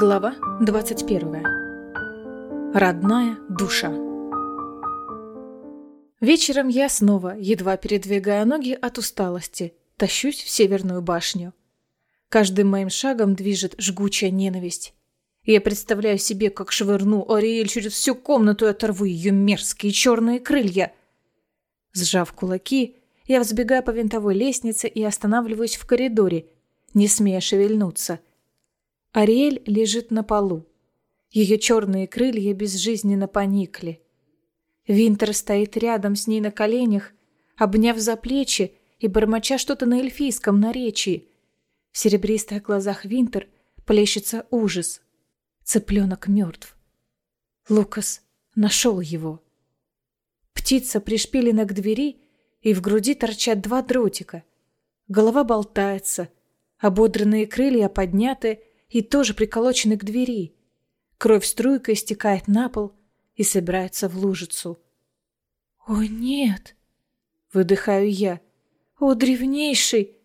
Глава 21. Родная душа. Вечером я снова, едва передвигая ноги от усталости, тащусь в Северную башню. Каждым моим шагом движет жгучая ненависть. Я представляю себе, как швырну Ориэль через всю комнату и оторву ее мерзкие черные крылья. Сжав кулаки, я взбегаю по винтовой лестнице и останавливаюсь в коридоре, не смея шевельнуться – Ариэль лежит на полу. Ее черные крылья безжизненно поникли. Винтер стоит рядом с ней на коленях, обняв за плечи и бормоча что-то на эльфийском наречии. В серебристых глазах Винтер плещется ужас. Цыпленок мертв. Лукас нашел его. Птица пришпилена к двери, и в груди торчат два дротика. Голова болтается, ободранные крылья подняты, и тоже приколочены к двери. Кровь струйкой стекает на пол и собирается в лужицу. «О, нет!» — выдыхаю я. «О, древнейший!»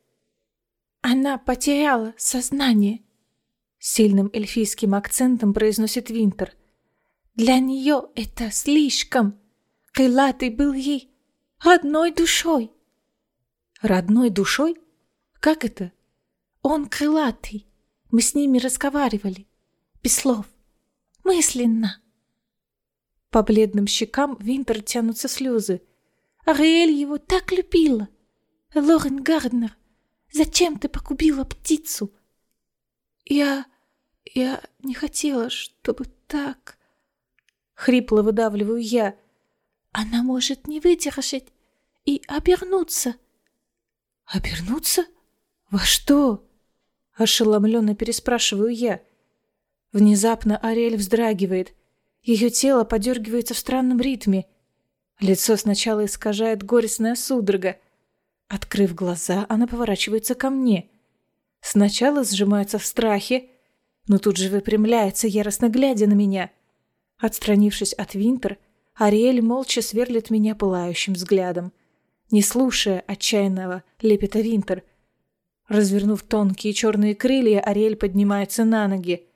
«Она потеряла сознание!» Сильным эльфийским акцентом произносит Винтер. «Для нее это слишком! Крылатый был ей родной душой!» «Родной душой? Как это?» «Он крылатый!» Мы с ними разговаривали. Без слов. Мысленно. По бледным щекам Винтер тянутся слезы. Ариэль его так любила. Лорен Гарднер, зачем ты погубила птицу? Я... я не хотела, чтобы так... Хрипло выдавливаю я. Она может не выдержать и обернуться. Обернуться? Во что? Ошеломленно переспрашиваю я. Внезапно Ариэль вздрагивает. Ее тело подергивается в странном ритме. Лицо сначала искажает горестная судорога. Открыв глаза, она поворачивается ко мне. Сначала сжимается в страхе, но тут же выпрямляется, яростно глядя на меня. Отстранившись от Винтер, Ариэль молча сверлит меня пылающим взглядом. Не слушая отчаянного лепета Винтер — Развернув тонкие черные крылья, Ариэль поднимается на ноги.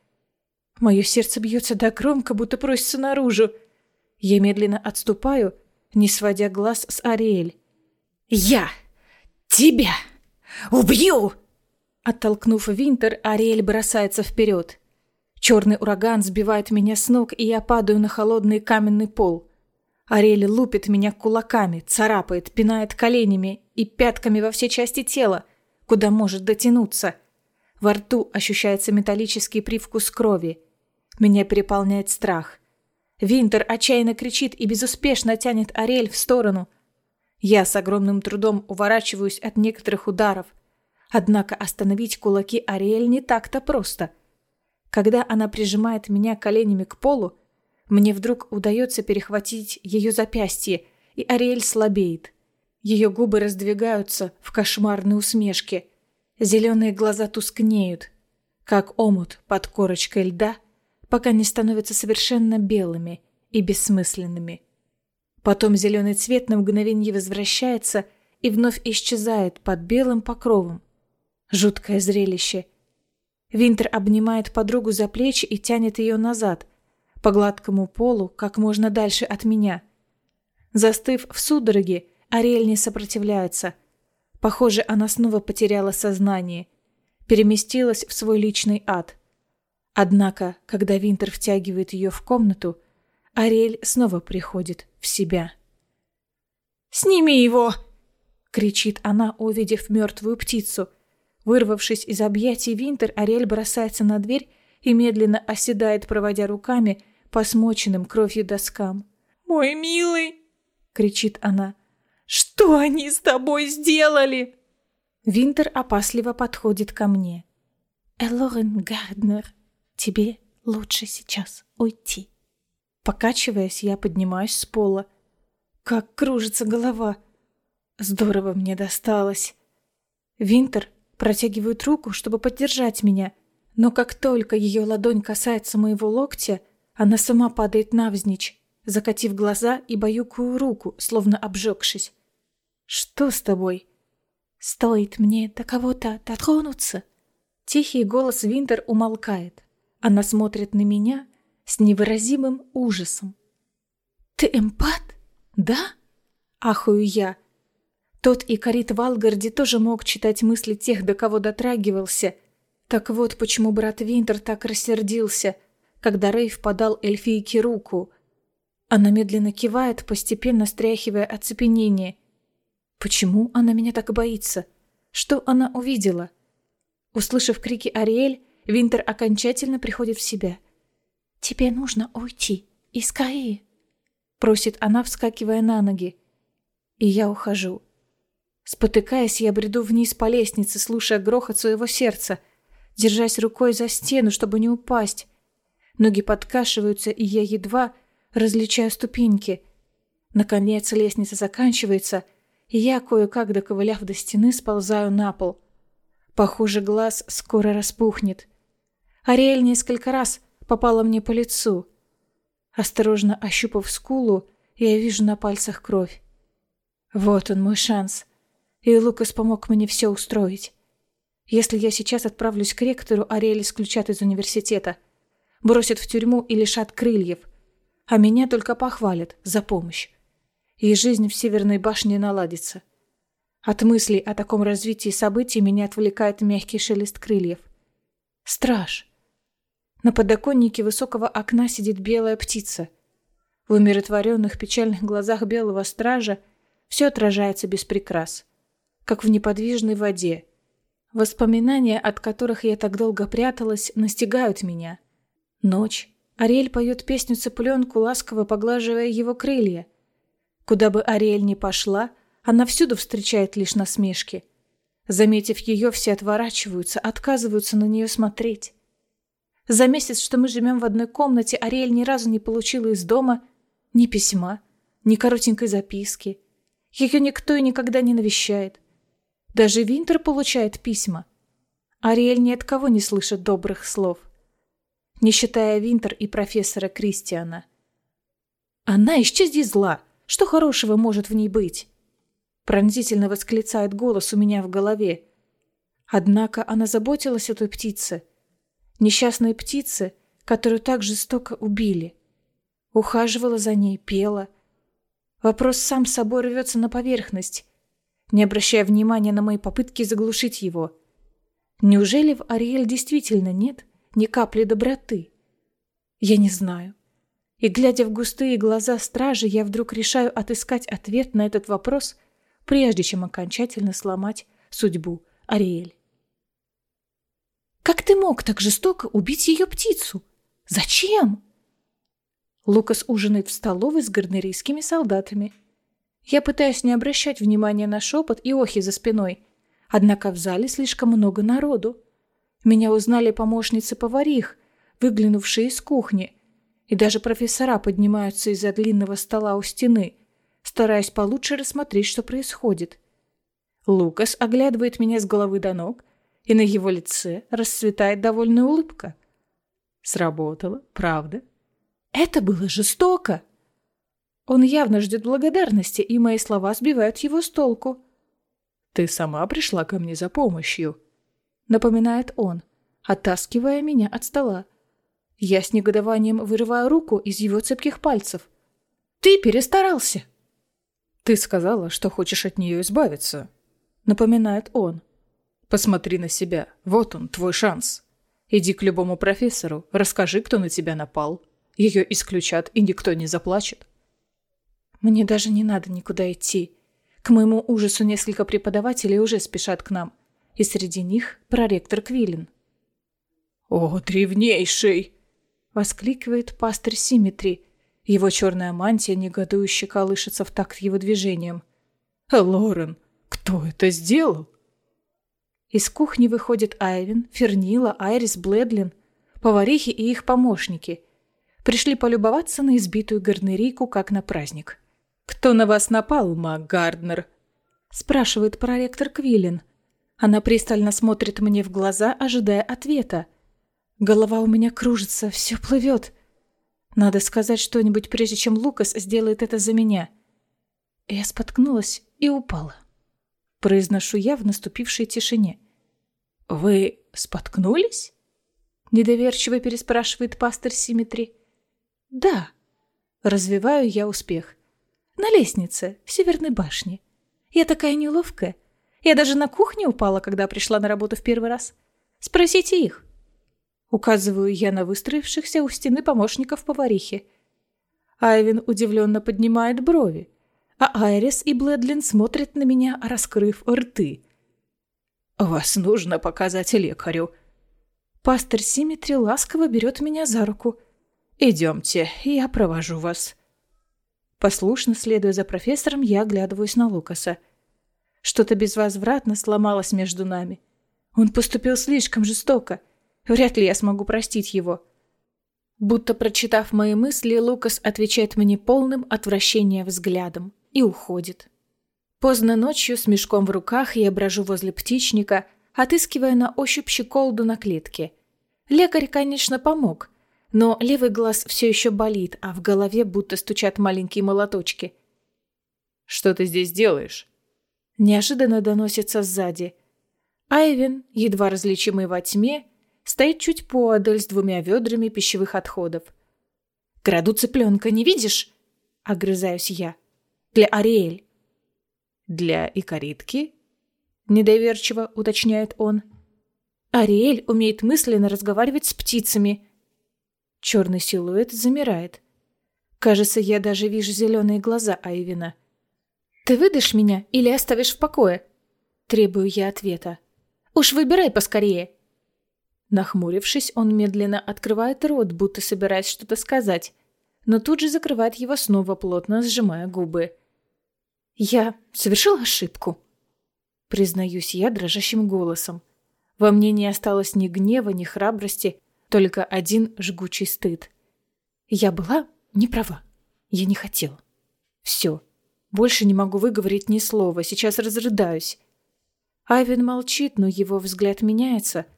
Мое сердце бьется так громко, будто просится наружу. Я медленно отступаю, не сводя глаз с Ариэль. «Я тебя убью!» Оттолкнув Винтер, Ариэль бросается вперед. Черный ураган сбивает меня с ног, и я падаю на холодный каменный пол. Ариэль лупит меня кулаками, царапает, пинает коленями и пятками во все части тела куда может дотянуться. Во рту ощущается металлический привкус крови. Меня переполняет страх. Винтер отчаянно кричит и безуспешно тянет Ариэль в сторону. Я с огромным трудом уворачиваюсь от некоторых ударов. Однако остановить кулаки Ариэль не так-то просто. Когда она прижимает меня коленями к полу, мне вдруг удается перехватить ее запястье, и Ариэль слабеет. Ее губы раздвигаются в кошмарной усмешке. Зеленые глаза тускнеют, как омут под корочкой льда, пока не становятся совершенно белыми и бессмысленными. Потом зеленый цвет на мгновение возвращается и вновь исчезает под белым покровом. Жуткое зрелище. Винтер обнимает подругу за плечи и тянет ее назад, по гладкому полу, как можно дальше от меня. Застыв в судороге, Ариэль не сопротивляется. Похоже, она снова потеряла сознание. Переместилась в свой личный ад. Однако, когда Винтер втягивает ее в комнату, Ариэль снова приходит в себя. «Сними его!» — кричит она, увидев мертвую птицу. Вырвавшись из объятий Винтер, Ариэль бросается на дверь и медленно оседает, проводя руками по смоченным кровью доскам. «Мой милый!» — кричит она. Что они с тобой сделали?» Винтер опасливо подходит ко мне. «Элорен Гарднер, тебе лучше сейчас уйти». Покачиваясь, я поднимаюсь с пола. Как кружится голова. Здорово мне досталось. Винтер протягивает руку, чтобы поддержать меня, но как только ее ладонь касается моего локтя, она сама падает навзничь, закатив глаза и баюкую руку, словно обжегшись. «Что с тобой?» «Стоит мне до кого-то дотронуться?» Тихий голос Винтер умолкает. Она смотрит на меня с невыразимым ужасом. «Ты эмпат? Да?» – ахую я. Тот и Карит Валгарди тоже мог читать мысли тех, до кого дотрагивался. Так вот, почему брат Винтер так рассердился, когда Рейв подал эльфийке руку. Она медленно кивает, постепенно стряхивая оцепенение. Почему она меня так боится? Что она увидела? Услышав крики Ариэль, Винтер окончательно приходит в себя. «Тебе нужно уйти из Каи», — просит она, вскакивая на ноги. И я ухожу. Спотыкаясь, я бреду вниз по лестнице, слушая грохот своего сердца, держась рукой за стену, чтобы не упасть. Ноги подкашиваются, и я едва различаю ступеньки. Наконец лестница заканчивается, я, кое-как доковыляв до стены, сползаю на пол. Похоже, глаз скоро распухнет. Ариэль несколько раз попала мне по лицу. Осторожно ощупав скулу, я вижу на пальцах кровь. Вот он, мой шанс и Лукас помог мне все устроить. Если я сейчас отправлюсь к ректору, Ариэль исключат из университета. Бросят в тюрьму и лишат крыльев. А меня только похвалят за помощь. И жизнь в Северной башне наладится. От мыслей о таком развитии событий меня отвлекает мягкий шелест крыльев. Страж. На подоконнике высокого окна сидит белая птица. В умиротворенных печальных глазах белого стража все отражается без прикрас как в неподвижной воде. Воспоминания, от которых я так долго пряталась, настигают меня. Ночь. Ариэль поет песню цыпленку, ласково поглаживая его крылья. Куда бы Ариэль ни пошла, она всюду встречает лишь насмешки. Заметив ее, все отворачиваются, отказываются на нее смотреть. За месяц, что мы живем в одной комнате, Ариэль ни разу не получила из дома ни письма, ни коротенькой записки. Ее никто и никогда не навещает. Даже Винтер получает письма. Ариэль ни от кого не слышит добрых слов. Не считая Винтер и профессора Кристиана. «Она исчезни зла! Что хорошего может в ней быть?» Пронзительно восклицает голос у меня в голове. Однако она заботилась о той птице. Несчастной птице, которую так жестоко убили. Ухаживала за ней, пела. Вопрос сам собой рвется на поверхность, не обращая внимания на мои попытки заглушить его. Неужели в Ариэль действительно нет ни капли доброты? Я не знаю. И, глядя в густые глаза стражи, я вдруг решаю отыскать ответ на этот вопрос, прежде чем окончательно сломать судьбу Ариэль. «Как ты мог так жестоко убить ее птицу? Зачем?» Лукас ужинает в столовой с гарнерийскими солдатами – я пытаюсь не обращать внимания на шепот и охи за спиной. Однако в зале слишком много народу. Меня узнали помощницы поварих, выглянувшие из кухни. И даже профессора поднимаются из-за длинного стола у стены, стараясь получше рассмотреть, что происходит. Лукас оглядывает меня с головы до ног, и на его лице расцветает довольная улыбка. Сработало, правда? Это было жестоко. Он явно ждет благодарности, и мои слова сбивают его с толку. «Ты сама пришла ко мне за помощью», — напоминает он, оттаскивая меня от стола. Я с негодованием вырываю руку из его цепких пальцев. «Ты перестарался!» «Ты сказала, что хочешь от нее избавиться», — напоминает он. «Посмотри на себя. Вот он, твой шанс. Иди к любому профессору, расскажи, кто на тебя напал. Ее исключат, и никто не заплачет. Мне даже не надо никуда идти. К моему ужасу несколько преподавателей уже спешат к нам. И среди них проректор Квиллин. «О, древнейший!» — воскликивает пастырь Симметри. Его черная мантия негодующе колышется в такт его движением. «Лорен, кто это сделал?» Из кухни выходят Айвин, Фернила, Айрис, Бледлин, поварихи и их помощники. Пришли полюбоваться на избитую гарнерийку, как на праздник. «Кто на вас напал, Мак Гарднер?» спрашивает проректор Квиллин. Она пристально смотрит мне в глаза, ожидая ответа. Голова у меня кружится, все плывет. Надо сказать что-нибудь, прежде чем Лукас сделает это за меня. Я споткнулась и упала. Произношу я в наступившей тишине. «Вы споткнулись?» Недоверчиво переспрашивает пастор Симметри. Да. Развиваю я успех. На лестнице, в Северной башне. Я такая неловкая. Я даже на кухне упала, когда пришла на работу в первый раз. Спросите их. Указываю я на выстроившихся у стены помощников поварихи. Айвин удивленно поднимает брови, а Айрис и Блэдлин смотрят на меня, раскрыв рты. «Вас нужно показать лекарю». Пастор Симметри ласково берет меня за руку. «Идемте, я провожу вас». Послушно следуя за профессором, я оглядываюсь на Лукаса. Что-то безвозвратно сломалось между нами. Он поступил слишком жестоко. Вряд ли я смогу простить его. Будто прочитав мои мысли, Лукас отвечает мне полным отвращения взглядом и уходит. Поздно ночью с мешком в руках я брожу возле птичника, отыскивая на ощупь щеколду на клетке. Лекарь, конечно, помог, но левый глаз все еще болит, а в голове будто стучат маленькие молоточки. «Что ты здесь делаешь?» Неожиданно доносится сзади. Айвен, едва различимый во тьме, стоит чуть поодаль с двумя ведрами пищевых отходов. «Краду цыпленка, не видишь?» — огрызаюсь я. «Для Ариэль». «Для икоритки?» — недоверчиво уточняет он. «Ариэль умеет мысленно разговаривать с птицами». Черный силуэт замирает. Кажется, я даже вижу зеленые глаза Айвина. «Ты выдашь меня или оставишь в покое?» Требую я ответа. «Уж выбирай поскорее!» Нахмурившись, он медленно открывает рот, будто собираясь что-то сказать, но тут же закрывает его снова, плотно сжимая губы. «Я совершил ошибку», — признаюсь я дрожащим голосом. Во мне не осталось ни гнева, ни храбрости, только один жгучий стыд. Я была не права. Я не хотела. Все. Больше не могу выговорить ни слова, сейчас разрыдаюсь. Айвен молчит, но его взгляд меняется —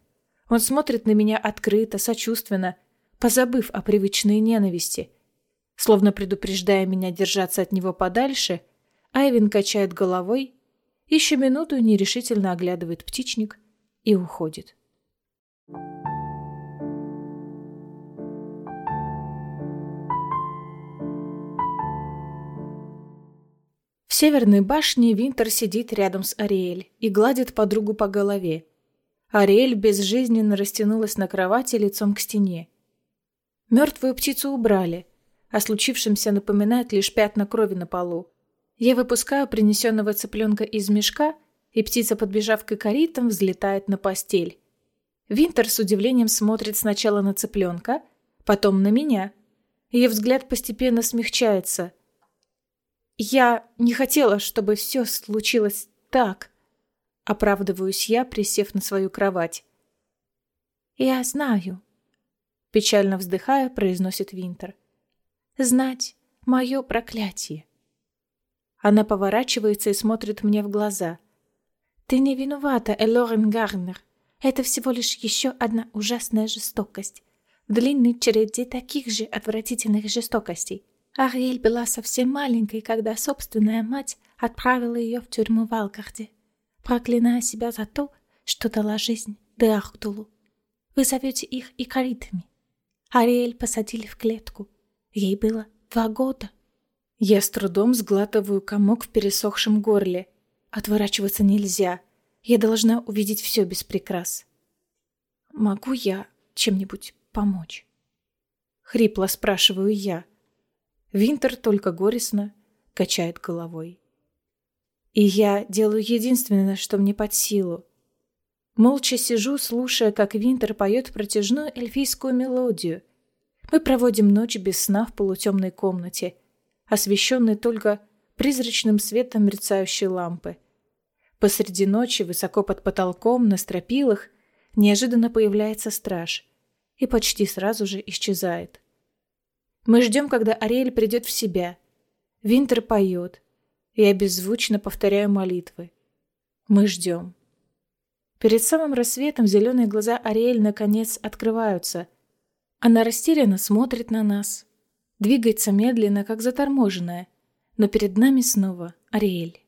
он смотрит на меня открыто, сочувственно, позабыв о привычной ненависти. Словно предупреждая меня держаться от него подальше, Айвин качает головой, еще минуту нерешительно оглядывает птичник и уходит. В северной башне Винтер сидит рядом с Ариэль и гладит подругу по голове. Ариэль безжизненно растянулась на кровати лицом к стене. Мертвую птицу убрали. О случившемся напоминает лишь пятна крови на полу. Я выпускаю принесенного цыпленка из мешка, и птица, подбежав к икоритам, взлетает на постель. Винтер с удивлением смотрит сначала на цыпленка, потом на меня. Ее взгляд постепенно смягчается. Я не хотела, чтобы все случилось так. Оправдываюсь я, присев на свою кровать. «Я знаю», — печально вздыхая, произносит Винтер. «Знать — мое проклятие». Она поворачивается и смотрит мне в глаза. «Ты не виновата, Элорен Гарнер. Это всего лишь еще одна ужасная жестокость. В длинной череде таких же отвратительных жестокостей. Ариэль была совсем маленькой, когда собственная мать отправила ее в тюрьму в Алкарде проклиная себя за то, что дала жизнь Деахтулу. Вы зовете их икоритами. Ариэль посадили в клетку. Ей было два года. Я с трудом сглатываю комок в пересохшем горле. Отворачиваться нельзя. Я должна увидеть все без прикрас. Могу я чем-нибудь помочь? Хрипло спрашиваю я. Винтер только горестно качает головой. И я делаю единственное, что мне под силу. Молча сижу, слушая, как Винтер поет протяжную эльфийскую мелодию. Мы проводим ночь без сна в полутемной комнате, освещенной только призрачным светом мерцающей лампы. Посреди ночи, высоко под потолком, на стропилах, неожиданно появляется страж и почти сразу же исчезает. Мы ждем, когда Ариэль придет в себя. Винтер поет, я беззвучно повторяю молитвы. Мы ждем. Перед самым рассветом зеленые глаза Ариэль наконец открываются. Она растерянно смотрит на нас. Двигается медленно, как заторможенная. Но перед нами снова Ариэль.